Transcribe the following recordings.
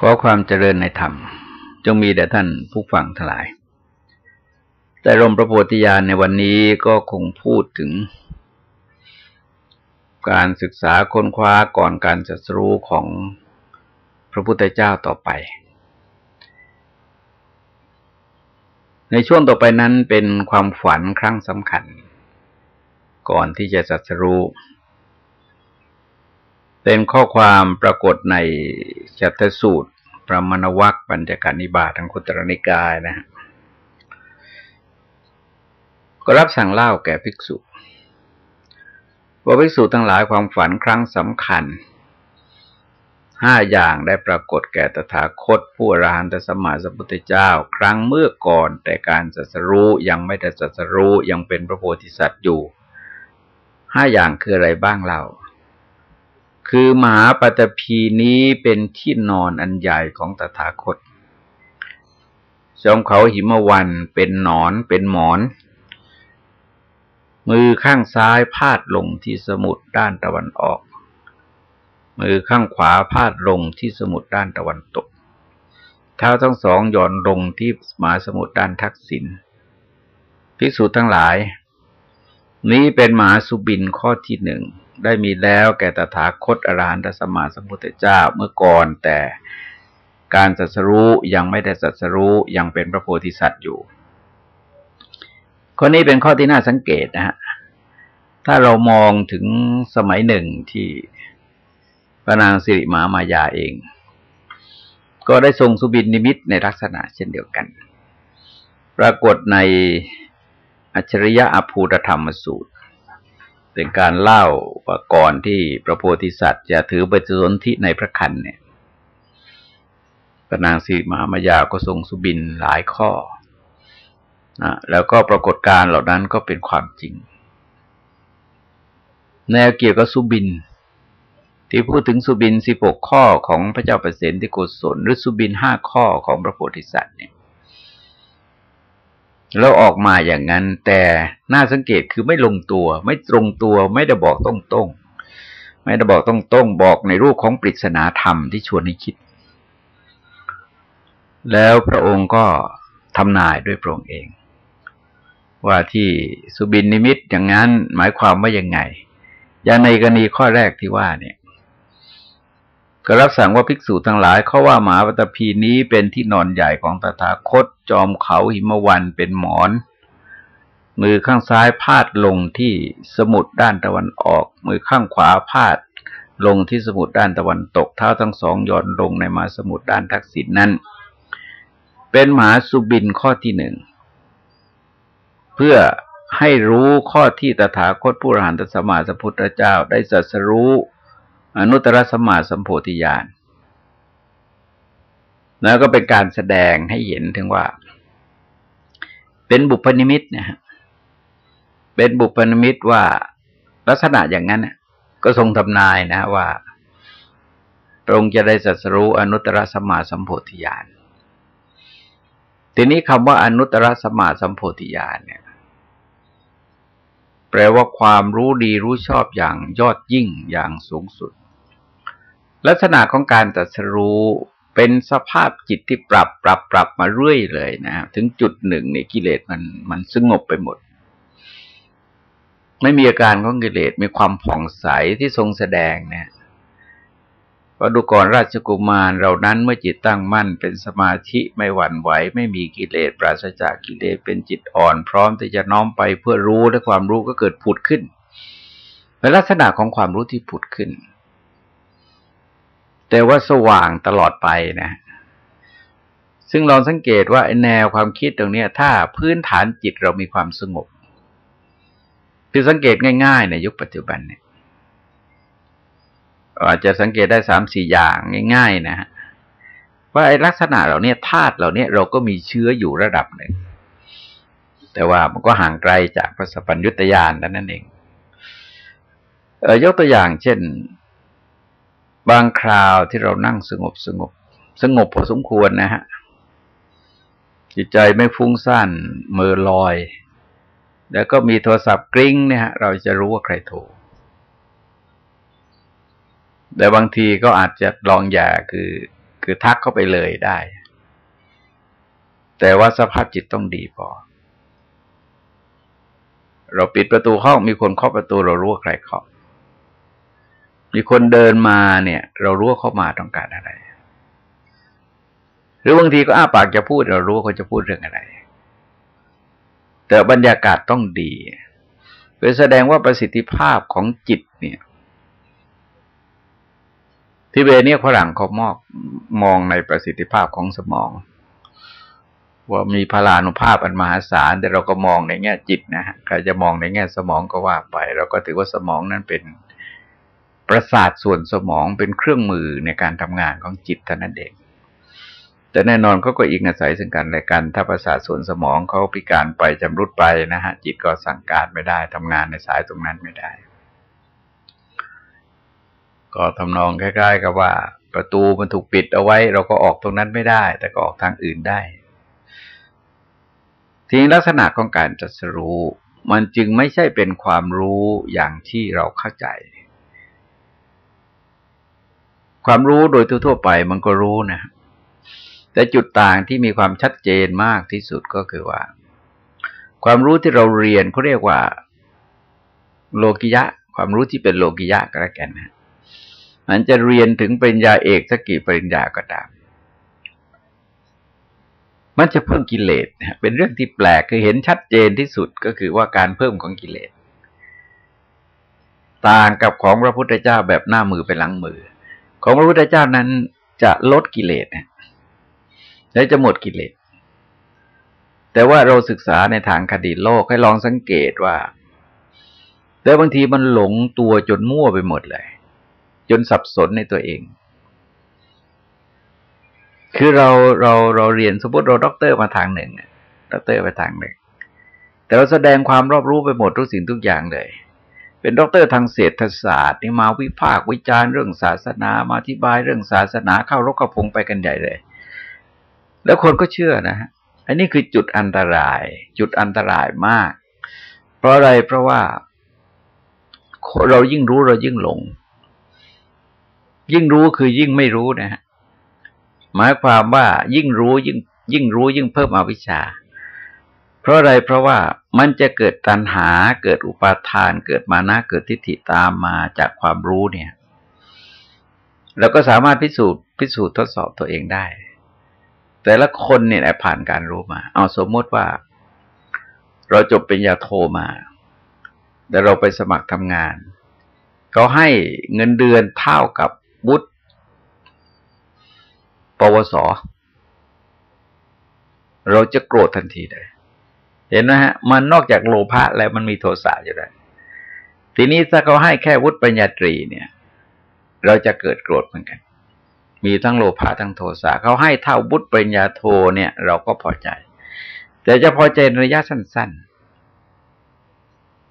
ขอความเจริญในธรรม จงมีแด่ท่านผู้ฟังทั้งหลาย แต่รมพระโพธิญาณในวันนี้ก็คงพูดถึง การศึกษาค้นคว้าก่อนการจัดรู้ของพระพุทธเจ้าต่อไป ในช่วงต่อไปนั้นเป็นความฝันครั้งสำคัญ ก่อนที่จะจัดรู้ เป็นข้อความปรากฏในจัตสูตรพระมณวัคปัญจการนิบาตทางคุตรนิกายนะฮะก็รับสั่งเล่าแก่ภิกษุว่าภิกษุทั้งหลายความฝันครั้งสำคัญห้าอย่างได้ปรากฏแก่ตถาคต ผู้อรหันตสมมาสัพพุทธเจ้า ครั้งเมื่อก่อนแต่การสัสรู้ยังไม่ได้สัสรู้ยังเป็นพระโพธิสัตว์อยู่ห้าอย่างคืออะไรบ้างเล่า คือมหาปตพีนี้เป็นที่นอนอันใหญ่ของตถาคตจอมเขาหิมวันเป็นหนอนเป็นหมอน มือข้างซ้ายพาดลงที่สมุดด้านตะวันออก มือข้างขวาพาดลงที่สมุดด้านตะวันตก เท้าทั้งสองหย่อนลงที่มหาสมุดด้านทักษิณภิกษุทั้งหลาย นี้เป็นมหาสุบินข้อที่หนึ่ง ได้มีแล้วแก่ตถาคตอรหันตสมมาสัมพุทธเจ้าเมื่อก่อนแต่การสัสรู้ยังไม่ได้สัสรู้ยังเป็นพระโพธิสัตว์อยู่ข้อนี้เป็นข้อที่น่าสังเกตนะฮะถ้าเรามองถึงสมัยหนึ่งที่พระนางสิริมามายาเอง ก็ได้ทรงสุบินนิมิตในลักษณะเช่นเดียวกัน ปรากฏในอัจฉริยะอภูตธรรมสูตร เป็นการเล่าว่าก่อนที่พระโพธิสัตว์ จะถือปฏิสนธิในพระคันเนี่ยพระนางสีมามายาก็ทรงสุบินหลายข้อนะแล้วก็ปรากฏการเหล่านั้นก็เป็นความจริง แนวเกี่ยวกับสุบิน ที่พูดถึงสุบินสิบหกข้อของพระเจ้าประเสนที่โกศลหรือสุบินห้าข้อของพระโพธิสัตว์เนี่ย แล้วออกมาอย่างนั้น แต่น่าสังเกตคือไม่ลงตัว ไม่ตรงตัว ไม่ได้บอกตรงๆไม่ได้บอกตรงๆบอกในรูปของปริศนาธรรมที่ชวนให้คิด แล้วพระองค์ก็ทำนายด้วยพระองค์เอง ว่าที่สุบินนิมิตอย่างนั้นหมายความว่ายังไงอย่างในกรณีข้อแรกที่ว่าเนี่ย ก็รับสั่งว่าภิกษุทั้งหลายเขาว่าหมาปตพีนี้เป็นที่นอนใหญ่ของตถาคตจอมเขาหิมวันเป็นหมอน มือข้างซ้ายพาดลงที่สมุดด้านตะวันออก มือข้างขวาพาดลงที่สมุดด้านตะวันตกเท้าทั้งสองย่อนลงในมาสมุดด้านทักษิณนนั้น เป็นหมาสุบินข้อที่หนึ่งเพื่อให้รู้ข้อที่ตถาคตผู้อรหันตสมาสัพพุทธเจ้าได้สัสรู้ อนุตตรสมาสัมโพธิญาณแล้วก็เป็นการแสดงให้เห็นถึงว่า เป็นบุพนิมิตนะฮะเป็นบุพนิมิตว่าลักษณะอย่างนั้นก็ทรงทำนายนะว่าตรงจะได้สัสรู้อนุตตรสมาสัมโพธิญาณทีนี้คำว่าอนุตตรสัมมาสัมโพธิญาณเนี่ย แปลว่าความรู้ดีรู้ชอบอย่างยอดยิ่งอย่างสูงสุด ลักษณะของการตรัสรู้เป็นสภาพจิตที่ปรับปรับปรับมาเรื่อยเลยนะถึงจุดหนึ่งในกิเลสมันมันสงบไปหมด ไม่มีอาการของกิเลสมีความผ่องใสที่ทรงแสดงเนี่ยว่าดูก่อนราชกุมารเรานั้นเมื่อจิตตั้งมั่น เป็นสมาธิไม่หวั่นไหว ไม่มีกิเลสปราศจากกิเลสเป็นจิตอ่อน พร้อมที่จะน้อมไปเพื่อรู้และความรู้ก็เกิดผุดขึ้นเป็นลักษณะของความรู้ที่ผุดขึ้น แต่ว่าสว่างตลอดไปนะ ซึ่งเราสังเกตว่าแนวความคิดตรงนี้ถ้าพื้นฐานจิตเรามีความสงบคือสังเกตง่ายๆในยุคปัจจุบันเนี่ยอาจจะสังเกตได้สามสี่อย่างง่าย ๆ นะฮะว่าไอ้ลักษณะเหล่านี้ธาตุเหล่านี้เราก็มีเชื้ออยู่ระดับหนึ่ง แต่ว่ามันก็ห่างไกลจากพระสัพพัญญุตยานนั่นเองเออยกตัวอย่างเช่น บางคราวที่เรานั่งสงบสงบ สงบพอสมควรนะฮะ จิตใจไม่ฟุ้งซ่านมือลอย แล้วก็มีโทรศัพท์กริ้งเนี่ยฮะเราจะรู้ว่าใครโทรแต่บางทีก็อาจจะลองอย่าคือคือทักเข้าไปเลยได้ แต่ว่าสภาพจิตต้องดีพอ เราปิดประตูห้องมีคนเคาะประตูเรารู้ว่าใครเคาะ มีคนเดินมาเนี่ย เรารู้ว่าเขามาต้องการอะไร หรือบางทีก็อ้าปากจะพูด เรารู้ว่าเขาจะพูดเรื่องอะไร แต่บรรยากาศต้องดีเป็นแสดงว่าประสิทธิภาพของจิตเนี่ยที่เบเนี่ยฝรั่งเขามอกมองในประสิทธิภาพของสมอง ว่ามีพลานุภาพอันมหาศาลแต่เราก็มองในแง่จิตนะฮะใครจะมองในแง่สมองก็ว่าไป เราก็ถือว่าสมองนั้นเป็น ประสาทส่วนสมองเป็นเครื่องมือในการทำงานของจิตเท่านั้นเอง แต่แน่นอนเขาก็อีกอาศัยซึ่งกันและกัน ถ้าประสาทส่วนสมองเขาพิการไปจำรุดไปนะฮะจิตก็สั่งการไม่ได้ทำงานในสายตรงนั้นไม่ได้ ก็ทำนองใกล้ๆกับว่า ประตูมันถูกปิดเอาไว้ เราก็ออกตรงนั้นไม่ได้ แต่ก็ออกทางอื่นได้ทีนี้ลักษณะของการจัดสรู้ มันจึงไม่ใช่เป็นความรู้อย่างที่เราเข้าใจ ความรู้โดยทั่วๆไปมันก็รู้นะ แต่จุดต่างที่มีความชัดเจนมากที่สุดก็คือว่า ความรู้ที่เราเรียนเขาเรียกว่า โลกิยะ ความรู้ที่เป็นโลกิยะก็แล้วกันนะมันจะเรียนถึงปริญญาเอกสักกี่ปริญญาก็ตาม มันจะเพิ่มกิเลสเป็นเรื่องที่แปลกคือเห็นชัดเจนที่สุดก็คือว่าการเพิ่มของกิเลส ต่างกับของพระพุทธเจ้าแบบหน้ามือไปหลังมือ ของพระพุทธเจ้านั้นจะลดกิเลสและจะหมดกิเลส แต่ว่าเราศึกษาในทางคดีโลกให้ลองสังเกตว่าแล้วบางทีมันหลงตัวจนมั่วไปหมดเลย จนสับสนในตัวเอง คือเราเราเราเรียนสมมติเราด็อกเตอร์มาทางหนึ่งด็อกเตอร์ไปทางหนึ่งแต่เราแสดงความรอบรู้ไปหมดทุกสิ่งทุกอย่างเลย เป็นด็อกเตอร์ทางเศรษฐศาสตร์นี่มาวิพากษ์วิจารณ์เรื่องศาสนามาอธิบายเรื่องศาสนาเข้ารกเข้าพงไปกันใหญ่เลย แล้วคนก็เชื่อนะฮะอันนี้คือจุดอันตราย จุดอันตรายมาก เพราะอะไรเพราะว่า เรายิ่งรู้เรายิ่งหลง ยิ่งรู้คือยิ่งไม่รู้นะฮะหมายความว่ายิ่งรู้ยิ่งยิ่งรู้ยิ่งเพิ่มอวิชชา เพราะอะไรเพราะว่ามันจะเกิดตัณหาเกิดอุปาทาน เกิดมานะเกิดทิฏฐิตามมาจากความรู้เนี่ยเราก็สามารถพิสูจน์พิสูจน์ทดสอบตัวเองได้ แต่ละคนเนี่ยผ่านการรู้มา เอาสมมติว่า เราจบเป็นยาโทมาแต่เราไปสมัครทำงานเขาให้เงินเดือนเท่ากับบุตรปวส เราจะโกรธทันทีเลย เห็นไหมฮะ มันนอกจากโลภะแล้วมันมีโทสะอยู่ด้วยทีนี้ถ้าเขาให้แค่วุฒิปัญญาตรีเนี่ย เราจะเกิดโกรธเหมือนกัน มีทั้งโลภะทั้งโทสะเขาให้เท่าวุฒิปัญญาโทเนี่ย เราก็พอใจ แต่จะพอใจในระยะสั้น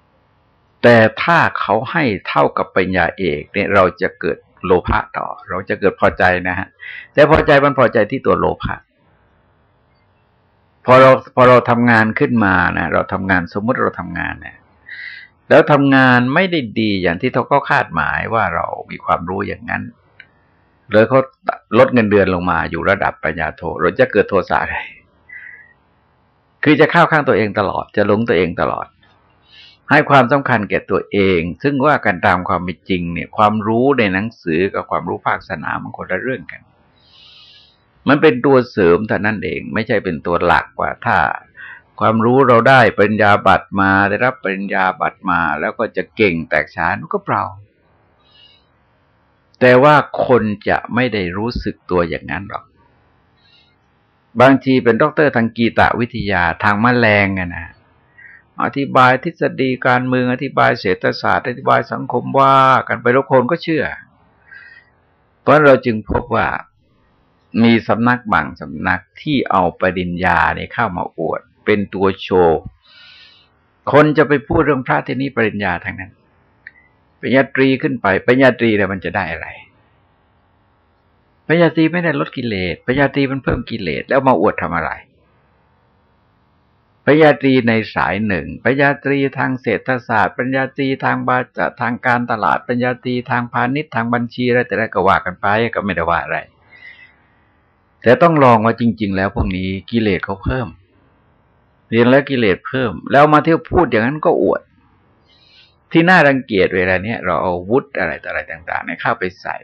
ๆ แต่ถ้าเขาให้เท่ากับปัญญาเอกเนี่ย เราจะเกิดโลภะต่อ เราจะเกิดพอใจนะฮะ แต่พอใจมันพอใจที่ตัวโลภะ พอเราพอเราทำงานขึ้นมานะเราทำงานสมมุติเราทำงานเนี่ยแล้วทำงานไม่ได้ดีอย่างที่เขาก็คาดหมายว่าเรามีความรู้อย่างนั้นเลยเขาลดเงินเดือนลงมาอยู่ระดับปัญญาโทเราจะเกิดโทสะอะไรคือจะเข้าข้างตัวเองตลอด จะหลงตัวเองตลอด ให้ความสำคัญแก่ตัวเอง ซึ่งว่ากันตามความเป็นจริงเนี่ย ความรู้ในหนังสือกับความรู้ภาคสนามมันคนละเรื่องกัน มันเป็นตัวเสริมเท่านั้นเอง ไม่ใช่เป็นตัวหลักกว่าถ้า ความรู้เราได้ปริญญาบัตรมาได้รับปริญญาบัตรมา แล้วก็จะเก่งแตกฉานก็เปล่า แต่ว่าคนจะไม่ได้รู้สึกตัวอย่างนั้นหรอก บางทีเป็นด็อกเตอร์ทางกีตวิทยาทางมแมลงไงนะอธิบายทฤษฎีการเมืองอธิบายเศรษฐศาสตร์อธิบายสังคมว่ากันไปแล้วคนก็เชื่อ เพราะเราจึงพบว่า มีสำนักบางสำนักที่เอาปริญญาเนี่ยเข้ามาอวด เป็นตัวโชว์คนจะไปพูดเรื่องพระที่นี้ปริญญาทางนั้นปริญญาตรีขึ้นไปปริญญาตรีเนี่มันจะได้อะไรปริญญาตรีไม่ได้ลดกิเลสปริญญาตรีมันเพิ่มกิเลสแล้วมาอวดทำอะไรปริญญาตรีในสายหนึ่งปริญญาตรีทางเศรษฐศาสตร์ปริญญาตรีทางบาจทางการตลาดปริญญาตรีทางพาณิชย์ทางบัญชีอะไรแต่ละก็ว่ากันไปก็ไม่ได้ว่าอะไร แต่ต้องลองว่าจริง ๆ แล้วพวกนี้กิเลสเขาเพิ่ม เรียนแล้วกิเลสเพิ่ม แล้วมาเที่ยวพูดอย่างนั้นก็อวด ที่น่ารังเกียจเวลาเนี้ยเราเอาวุฒิอะไรต่ออะไรต่างๆในเข้าไปใส่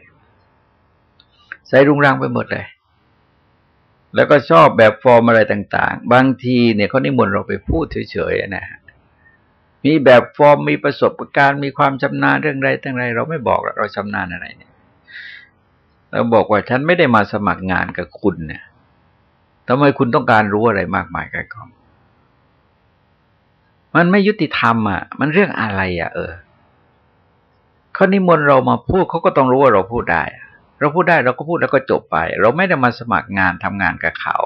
ใส่รุงรังไปหมดเลย แล้วก็ชอบแบบฟอร์มอะไรต่าง ๆ บางทีเนี่ยเขานิมนต์เราไปพูดเฉยๆนะฮะมีแบบฟอร์มมีประสบการณ์มีความชำนาญเรื่องใดตั้งไรเราไม่บอกเราชำนาญอะไรเนี่ย เราบอกว่าฉันไม่ได้มาสมัครงานกับคุณเนี่ยทำไมคุณต้องการรู้อะไรมากมายกันกองมันไม่ยุติธรรมอะ มันเรื่องอะไรอะ เออเขานิมนต์เรามาพูดเขาก็ต้องรู้ว่าเราพูดได้ เราพูดได้เราก็พูดแล้วก็จบไป เราไม่ได้มาสมัครงานทำงานกับเขา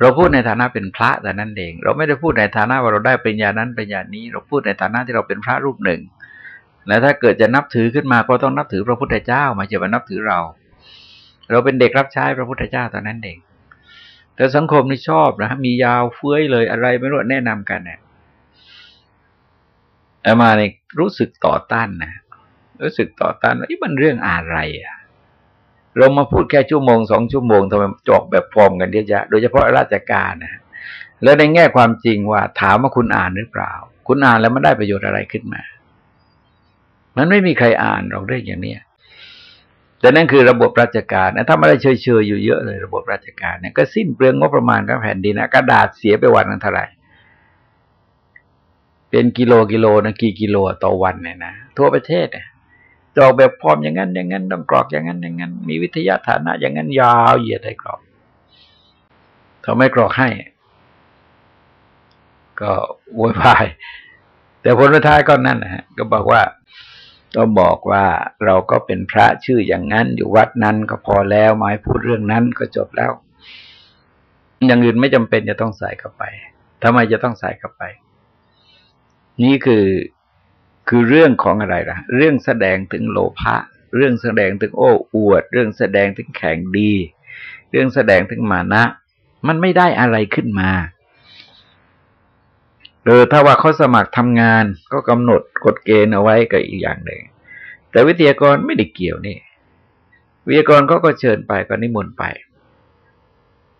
เราพูดในฐานะเป็นพระแต่นั้นเอง เราไม่ได้พูดในฐานะว่าเราได้ปริญญานั้นปริญญานี้ เราพูดในฐานะที่เราเป็นพระรูปหนึ่ง แล้วถ้าเกิดจะนับถือขึ้นมาก็ต้องนับถือพระพุทธเจ้ามาจะมานับถือเรา เราเป็นเด็กรับใช้พระพุทธเจ้าตอนนั้นเองแต่สังคมนี่ชอบนะมียาวเฟ้ยเลยอะไรไม่รู้แนะนำกันเนี่ยอามาเนี่ยรู้สึกต่อต้านนะรู้สึกต่อต้านว่ามันเรื่องอะไรอะ เรามาพูดแค่ชั่วโมงสองชั่วโมงทำไมจอกแบบฟอร์มกันเยอะแยะโดยเฉพาะราชการนะแล้วในแง่ความจริงว่าถามว่าคุณอ่านหรือเปล่า คุณอ่านแล้วมันได้ประโยชน์อะไรขึ้นมา มันไม่มีใครอ่านเราเรื่องอย่างเนี้ยแต่นั่นคือระบบราชการนะถ้าไม่ได้เฉยๆอยู่เยอะเลย ระบบราชการเนี่ยก็สิ้นเปลืองงบประมาณกับแผ่นดินนะกระดาษเสียไปวันนึงเท่าไหร่เป็นกิโลกิโลนะกี่กิโลต่อวันเนี่ยนะทั่วประเทศเนี่ยกรอกแบบพร้อมอย่างนั้น อย่างนั้นต้องกรอกอย่างนั้นอย่างนั้น มีวิทยาฐานะ อย่างนั้นยาวเหยียดให้กรอกเขาไม่กรอกให้ ก็โวยวาย แต่ผลท้ายก็นั่นนะฮะก็บอกว่า ก็บอกว่าเราก็เป็นพระชื่ออย่างนั้น อยู่วัดนั้นก็พอแล้วหมายพูดเรื่องนั้นก็จบแล้ว อย่างอื่นไม่จำเป็นจะต้องใส่เข้าไปทำไมจะต้องใส่เข้าไป นี่คือคือเรื่องของอะไรล่ะ เรื่องแสดงถึงโลภะเรื่องแสดงถึงโอ้อวด เรื่องแสดงถึงแข่งดี เรื่องแสดงถึงมานะ มันไม่ได้อะไรขึ้นมา เออถ้าว่าเขาสมัครทำงานก็กำหนดกฎเกณฑ์เอาไว้ก็อีกอย่างหนึ่ง แต่วิทยากรไม่ได้เกี่ยวนี่ วิทยากรก็ก็เชิญไปก็นิมนต์ไป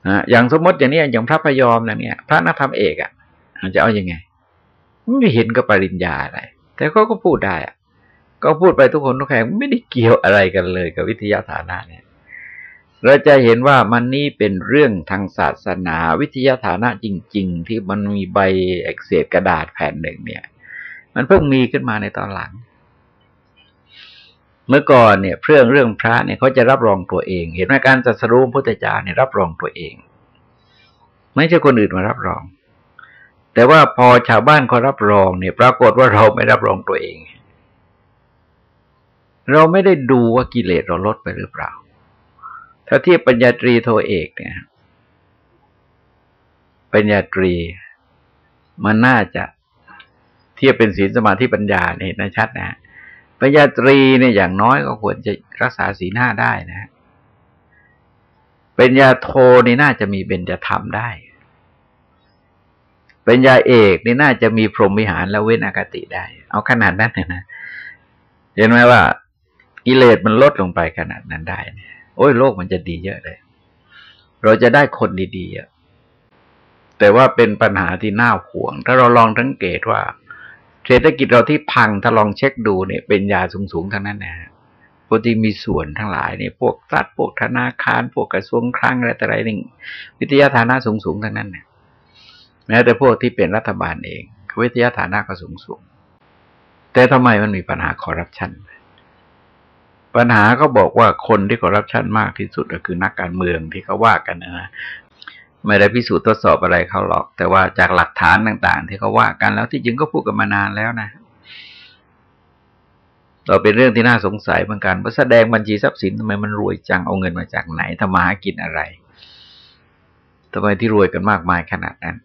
นะอย่างสมมติอย่างนี้อย่างพระพยอมนะเนี่ย พระนักธรรมเอกอะ่ะจะเอาอยัางไงไม่เห็นกับปริญญาอะไร แต่เขาก็พูดได้อะก็พูดไปทุกคนทุกแห่งไม่ได้เกี่ยวอะไรกันเลยกับวิทยาฐานะเนี่ย เราจะเห็นว่ามันนี่เป็นเรื่องทางศาสนาวิทยาฐานะจริง ๆ ที่มันมีใบเอกเศษกระดาษแผ่นหนึ่งเนี่ย มันเพิ่งมีขึ้นมาในตอนหลัง เมื่อก่อนเนี่ยเรื่องเรื่องพระเนี่ยเขาจะรับรองตัวเอง เห็นไหมการจัดสรุปพุทธเจ้าเนี่ยรับรองตัวเอง ไม่ใช่คนอื่นมารับรอง แต่ว่าพอชาวบ้านเขารับรองเนี่ย ปรากฏว่าเราไม่รับรองตัวเอง เราไม่ได้ดูว่ากิเลสเราลดไปหรือเปล่า ถ้าเทียบปัญญาตรีโทเอกเนี่ยปัญญาตรีมันน่าจะเทียบเป็นศีลสมาธิปัญญาเนี่ยนะชัดนะปัญญาตรีเนี่ยอย่างน้อยก็ควรจะรักษาศีลห้าได้นะปัญญาโทนี่น่าจะมีเบญจธรรมได้ปัญญาเอกนี่น่าจะมีพรหมวิหารแล้วเว้นอากติได้ เอาขนาดนั้นนะเห็นไหมว่ากิเลสมันลดลงไปขนาดนั้นได้เนี่ย โอ้ยโลกมันจะดีเยอะเลย เราจะได้คนดีๆแต่ว่าเป็นปัญหาที่น่าห่วง ถ้าเราลองสังเกตว่า เศรษฐกิจเราที่พังถ้าลองเช็คดูเนี่ย เป็นยาสูงๆทั้งนั้นนะพวกที่มีส่วนทั้งหลายเนี่ยพวกรัฐพวกธนาคาร พวกกระทรวงคลังอะไรแต่ไรหนี่งวิทยาฐานะสูงๆทั้งนั้นเนี่ยแม้แต่พวกที่เป็นรัฐบาลเองวิทยาฐานะก็สูงสูงแต่ทำไมมันมีปัญหาคอร์รัปชัน ปัญหาก็บอกว่าคนที่คอร์รัปชันมากที่สุดก็คือนักการเมืองที่เขาว่ากันนะไม่ได้พิสูจน์ทดสอบอะไรเขาหรอก แต่ว่าจากหลักฐานต่าง ๆ ที่เขาว่ากันแล้วที่จริงก็พูดกันมานานแล้วนะเราเป็นเรื่องที่น่าสงสัยเหมือนกันว่าแสดงบัญชีทรัพย์สินทำไมมันรวยจังเอาเงินมาจากไหนทำมาหากินอะไรทำไมที่รวยกันมากมายขนาดนั้น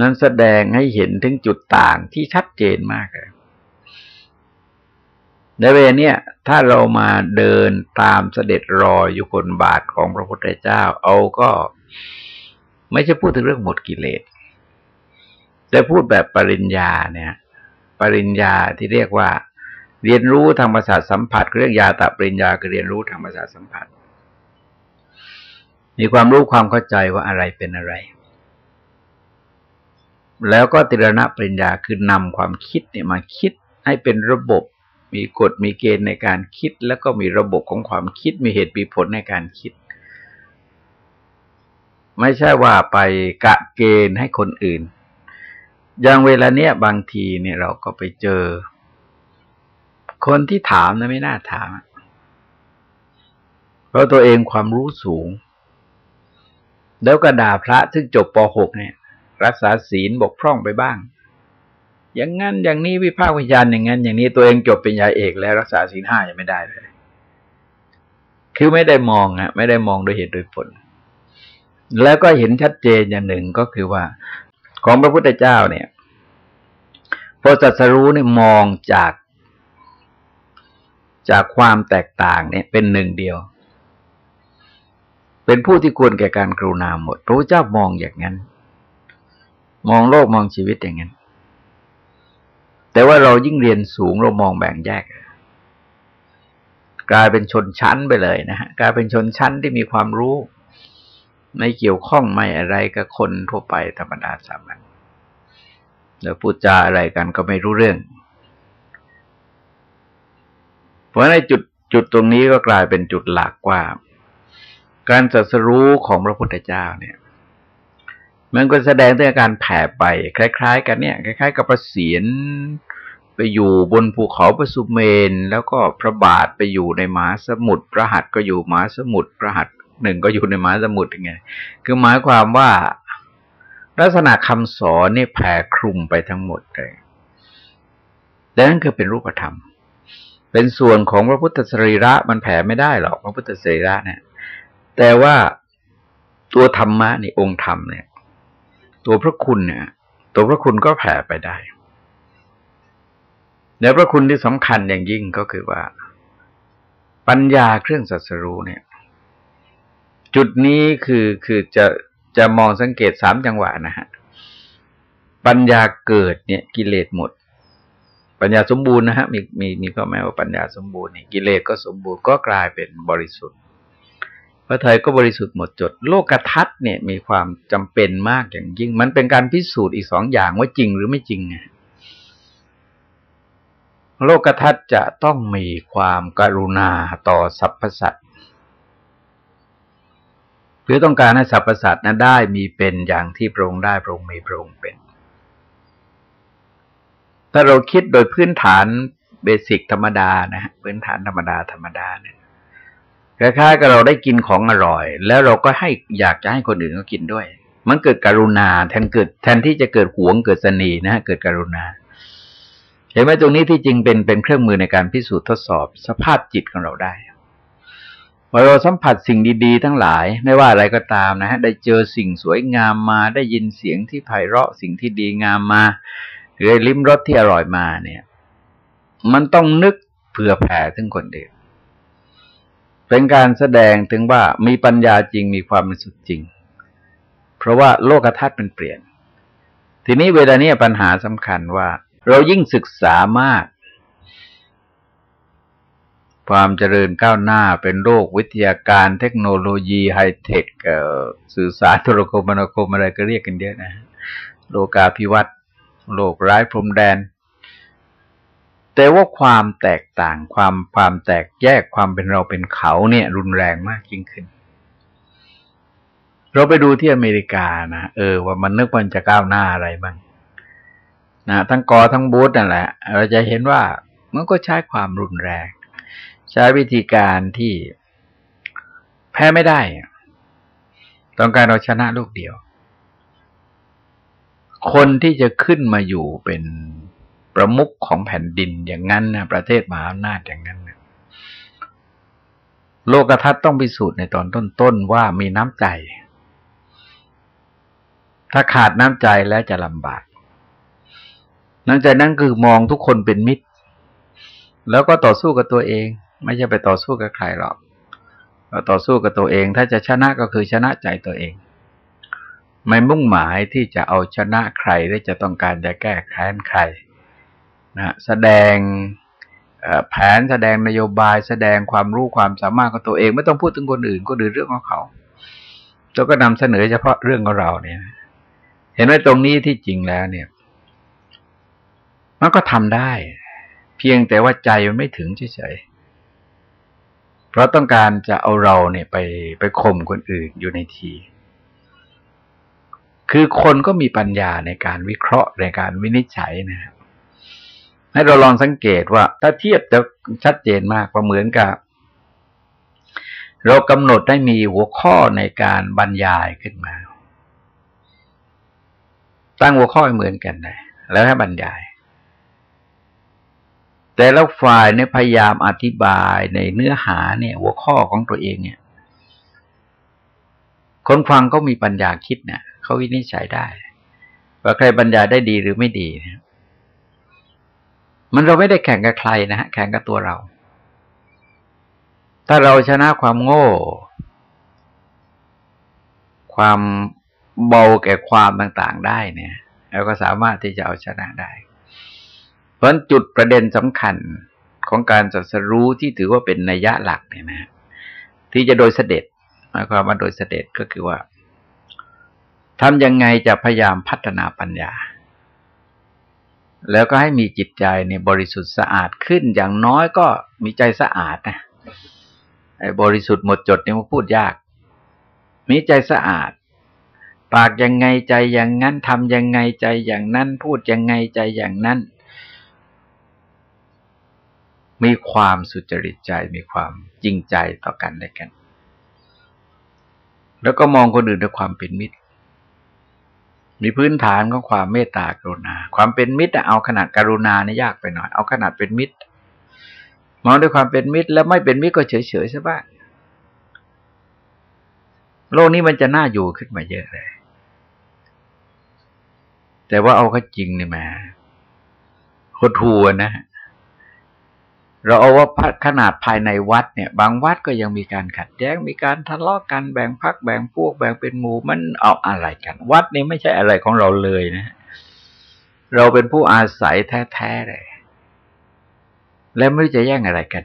นั้นแสดงให้เห็นถึงจุดต่างที่ชัดเจนมากเลย ในเวลนี้ถ้าเรามาเดินตามเสด็จรอยอยู่คนบาทของพระพุทธเจ้า เอาก็ไม่ใช่พูดถึงเรื่องหมดกิเลสแต่พูดแบบปริญญาเนี่ย ปริญญาที่เรียกว่า เรียนรู้ทางประสาทสัมผัสเรื่องยาตะปริญญาคือเรียนรู้ทางประสาทสัมผัส มีความรู้ความเข้าใจว่าอะไรเป็นอะไร แล้วก็ติรณะปริญญาคือนำความคิดเนี่ยมาคิดให้เป็นระบบ มีกฎมีเกณฑ์ในการคิด แล้วก็มีระบบของความคิดมีเหตุมีผลในการคิด ไม่ใช่ว่าไปกะเกณฑ์ให้คนอื่น อย่างเวลาเนี้ยบางทีเนี่ยเราก็ไปเจอ คนที่ถามนะไม่น่าถาม เพราะตัวเองความรู้สูง แล้วก็ด่าพระซึ่งจบป .6 เนี่ย รักษาศีลบกพร่องไปบ้าง อย่างงั้นอย่างนี้วิพากษ์วิจารณ์อย่างนั้น อย่างนี้ตัวเองจบเป็นยาเอกแล้วรักษาศีลห้ายังไม่ได้เลย คือไม่ได้มองอะไม่ได้มองโดยเหตุโดยผล แล้วก็เห็นชัดเจนอย่างหนึ่งก็คือว่า ของพระพุทธเจ้าเนี่ยพอจัดสรู้เนี่ยมองจาก จากความแตกต่างเนี่ยเป็นหนึ่งเดียว เป็นผู้ที่ควรแก่การกรุณาหมด พระพุทธเจ้ามองอย่างนั้น มองโลกมองชีวิตอย่างนั้น แต่ว่าเรายิ่งเรียนสูงเรามองแบ่งแยก กลายเป็นชนชั้นไปเลยนะฮะกลายเป็นชนชั้นที่มีความรู้ ไม่เกี่ยวข้องไม่อะไรกับคนทั่วไปธรรมดาสามัญแล้วพูดจาอะไรกันก็ไม่รู้เรื่อง เพราะในจุดจุดตรงนี้ก็กลายเป็นจุดหลักว่า การจัสรู้ของพระพุทธเจ้าเนี่ย มันก็แสดงถึงการแผ่ไป คล้าย ๆ กันเนี่ยคล้าย ๆ กับประเสียนไปอยู่บนภูเขาประสุเมน แล้วก็พระบาทไปอยู่ในมหาสมุทรพระหัตถ์ก็อยู่มหาสมุทรพระหัตถ์หนึ่งก็อยู่ในมหาสมุทรยังไง คือหมายความว่าลักษณะคำสอนนี่แผ่คลุมไปทั้งหมดเลยดังนั้นคือเป็นรูปธรรม เป็นส่วนของพระพุทธสรีระมันแผ่ไม่ได้หรอกพระพุทธสรีระเนี่ย แต่ว่าตัวธรรมะนี่องค์ธรรมเนี่ย ตัวพระคุณเนี่ย ตัวพระคุณก็แผ่ไปได้แล้วพระคุณที่สำคัญอย่างยิ่งก็คือว่า ปัญญาเครื่องศัสรูเนี่ย จุดนี้คือคือจะจะมองสังเกตสามจังหวะนะฮะปัญญาเกิดเนี่ยกิเลสหมด ปัญญาสมบูรณ์นะฮะมีมีมีก็แม้ว่าปัญญาสมบูรณ์เนี่ยกิเลสก็สมบูรณ์ก็กลายเป็นบริสุทธิ์ พระไทยก็บริสุทธิ์หมดจด โลกทัศน์เนี่ยมีความจำเป็นมากอย่างยิ่ง มันเป็นการพิสูจน์อีกสองอย่างว่าจริงหรือไม่จริงไงโลกทัศน์จะต้องมีความกรุณาต่อสรรพสัตว์หรือต้องการให้สรรพสัตว์นั้นได้มีเป็นอย่างที่พระองค์ได้พระองค์มีพระองค์เป็น ถ้าเราคิดโดยพื้นฐานเบสิกธรรมดานะฮะพื้นฐานธรรมดาธรรมดาเนี่ย คล้ายๆกับเราได้กินของอร่อย แล้วเราก็ให้อยากจะให้คนอื่นก็กินด้วย มันเกิดการุณา แทนเกิดแทนที่จะเกิดหวงเกิดสนีนะฮะเกิดการุณา เห็นไหมตรงนี้ที่จริงเป็นเป็นเครื่องมือในการพิสูจน์ทดสอบสภาพจิตของเราได้พอเราสัมผัสสิ่งดี ๆ ทั้งหลาย ไม่ว่าอะไรก็ตามนะฮะได้เจอสิ่งสวยงามมาได้ยินเสียงที่ไพเราะสิ่งที่ดีงามมาหรือลิ้มรสที่อร่อยมาเนี่ย มันต้องนึกเผื่อแผ่ถึงคนเดียว เป็นการแสดงถึงว่ามีปัญญาจริงมีความเป็นสุดจริง เพราะว่าโลกทัศน์มันเปลี่ยน ทีนี้เวลานี้ปัญหาสำคัญว่า เรายิ่งศึกษามาก ความเจริญก้าวหน้าเป็นโลกวิทยาการเทคโนโลยีไฮเทคสื่อสารโทรคมนาคมอะไรก็เรียกกันเยอะนะ โลกาภิวัตโลกร้ายพรมแดน แต่ว่าความแตกต่างความความแตกแยกความเป็นเราเป็นเขาเนี่ย รุนแรงมากยิ่งขึ้น เราไปดูที่อเมริกานะเออ ว่ามันนึกมันจะก้าวหน้าอะไรบ้างนะทั้งกอทั้งบูธนั่นแหละ เราจะเห็นว่ามันก็ใช้ความรุนแรง ใช้วิธีการที่แพ้ไม่ได้ต้องการเราชนะลูกเดียว คนที่จะขึ้นมาอยู่เป็น ประมุขของแผ่นดินอย่างนั้นนะประเทศมหาอำนาจอย่างนั้นนะโลกทัศน์ต้องพิสูจน์ในตอนต้นๆว่ามีน้ำใจ ถ้าขาดน้ำใจแล้วจะลำบากน้ำใจนั้นคือมองทุกคนเป็นมิตร แล้วก็ต่อสู้กับตัวเอง ไม่ใช่ไปต่อสู้กับใครหรอกต่อสู้กับตัวเอง ถ้าจะชนะก็คือชนะใจตัวเอง ไม่มุ่งหมายที่จะเอาชนะใครหรือจะต้องการจะแก้แค้นใคร นะแสดงแผนแสดงนโยบาย แสดงความรู้ความสามารถของตัวเอง ไม่ต้องพูดถึงคนอื่นก็ดูเรื่องของเขาแล้วก็นำเสนอเฉพาะเรื่องของเราเนี่ยเห็นไหมตรงนี้ที่จริงแล้วเนี่ย มันก็ทำได้ เพียงแต่ว่าใจมันไม่ถึงเฉยๆเพราะต้องการจะเอาเราเนี่ยไปไปข่มคนอื่นอยู่ในที คือคนก็มีปัญญาในการวิเคราะห์ในการวินิจฉัยนะครับ ให้เราลองสังเกตว่า ถ้าเทียบจะชัดเจนมากว่าเหมือนกับ เรากำหนดได้มีหัวข้อในการบรรยายขึ้นมา ตั้งหัวข้อเหมือนกันเลยแล้วให้บรรยาย แต่แล้วฝ่ายเนี่ยพยายามอธิบายในเนื้อหาเนี่ย หัวข้อของตัวเองเนี่ยคนฟังก็มีปัญญาคิดเนี่ยเขาวินิจฉัยได้ ว่าใครบรรยายได้ดีหรือไม่ดีนะ มันเราไม่ได้แข่งกับใครนะฮะแข่งกับตัวเรา ถ้าเราชนะความโง่ ความเบาแก่ความต่างๆได้เนี่ยเราก็สามารถที่จะเอาชนะได้ เพราะจุดประเด็นสำคัญของการจัสรู้ที่ถือว่าเป็นนัยยะหลักเนี่ยนะ ที่จะโดยเสด็จหมายความว่าโดยเสด็จก็คือว่าทำยังไงจะพยายามพัฒนาปัญญา แล้วก็ให้มีจิตใจเนี่ยบริสุทธิ์สะอาดขึ้นอย่างน้อยก็มีใจสะอาดนะไอ้บริสุทธิ์หมดจดเนี่ยมันพูดยาก มีใจสะอาด ปากยังไงใจอย่างนั้นทำยังไงใจอย่างนั้น พูดยังไงใจอย่างนั้น มีความสุจริตใจมีความจริงใจต่อกันและกัน แล้วก็มองคนอื่นด้วยความเป็นมิตร มีพื้นฐานของความเมตตากรุณา ความเป็นมิตรเอาขนาดกรุณานี่ยากไปหน่อย เอาขนาดเป็นมิตร มองด้วยความเป็นมิตรแล้วไม่เป็นมิตรก็เฉยๆซะบ้างโลกนี้มันจะน่าอยู่ขึ้นมาเยอะเลย แต่ว่าเอาข้จริงเนี่ยมาโคตรหัวนะ เราเอาว่าขนาดภายในวัดเนี่ย บางวัดก็ยังมีการขัดแย้งมีการทะเลาะกันแบ่งพักแบ่งพวกแบ่งเป็นหมู่มันเอาอะไรกัน วัดนี้ไม่ใช่อะไรของเราเลยนะ เราเป็นผู้อาศัยแท้ๆเลย แล้วไม่รู้จะแย่งอะไรกัน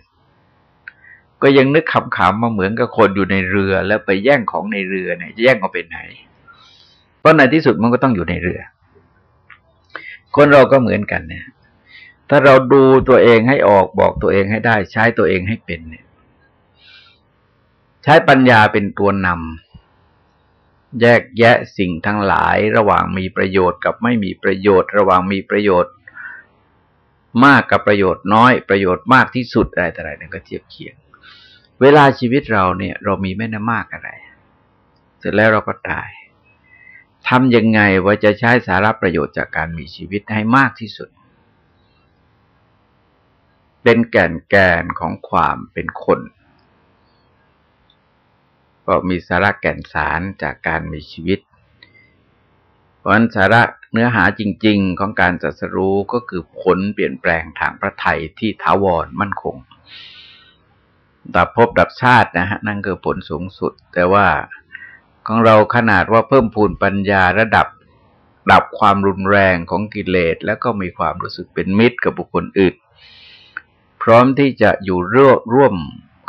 ก็ยังนึกขำๆมาเหมือนกับคนอยู่ในเรือ แล้วไปแย่งของในเรือเนี่ยจะแย่งเอาเป็นไหน เพราะในที่สุดมันก็ต้องอยู่ในเรือ คนเราก็เหมือนกันเนี่ย ถ้าเราดูตัวเองให้ออกบอกตัวเองให้ได้ ใช้ตัวเองให้เป็นเนี่ย ใช้ปัญญาเป็นตัวนำแยกแยะสิ่งทั้งหลาย ระหว่างมีประโยชน์กับไม่มีประโยชน์ ระหว่างมีประโยชน์ มากกับประโยชน์น้อย ประโยชน์มากที่สุดอะไรแต่อะไรนั่นก็เทียบเคียง เวลาชีวิตเราเนี่ย เรามีไม่ได้มากอะไร เสร็จแล้วเราก็ตายทำยังไงว่าจะใช้สาระประโยชน์จากการมีชีวิตให้มากที่สุด เป็นแก่นแกนของความเป็นคน ก็มีสาระแก่นสารจากการมีชีวิต เพราะฉะนั้นสาระเนื้อหาจริง ๆ ของการจัดสรู้ก็คือผลเปลี่ยนแปลงทางพระไทยที่ถาวรมั่นคง ดับภพดับชาตินะฮะนั่นคือผลสูงสุด แต่ว่าของเราขนาดว่าเพิ่มพูนปัญญาระดับดับความรุนแรงของกิเลส แล้วก็มีความรู้สึกเป็นมิตรกับบุคคลอื่น พร้อมที่จะอยู่ร่วมร่วม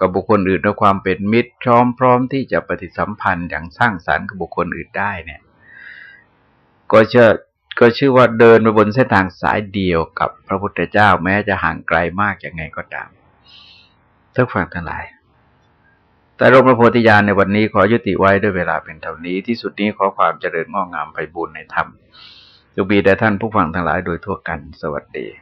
กับบุคคลอื่นด้วยความเป็นมิตรพร้อมพร้อมที่จะปฏิสัมพันธ์อย่างสร้างสารรค์กับบุคคลอื่นได้เนี่ย ก็เชื่อก็ชื่อว่าเดินไปบนเส้นทางสายเดียวกับพระพุทธเจ้าแม้จะห่างไกลมากยังไงก็ตามทุกฝั่งทั้งหลาย แต่รมพระโพธิญาณในวันนี้ขอยุติไว้ด้วยเวลาเป็นเท่านี้ที่สุดนี้ขอความเจริญงอกงามไปบุญในธรรมจงมีแด่ท่านผู้ฟังทั้งหลายโดยทั่วกันสวัสดี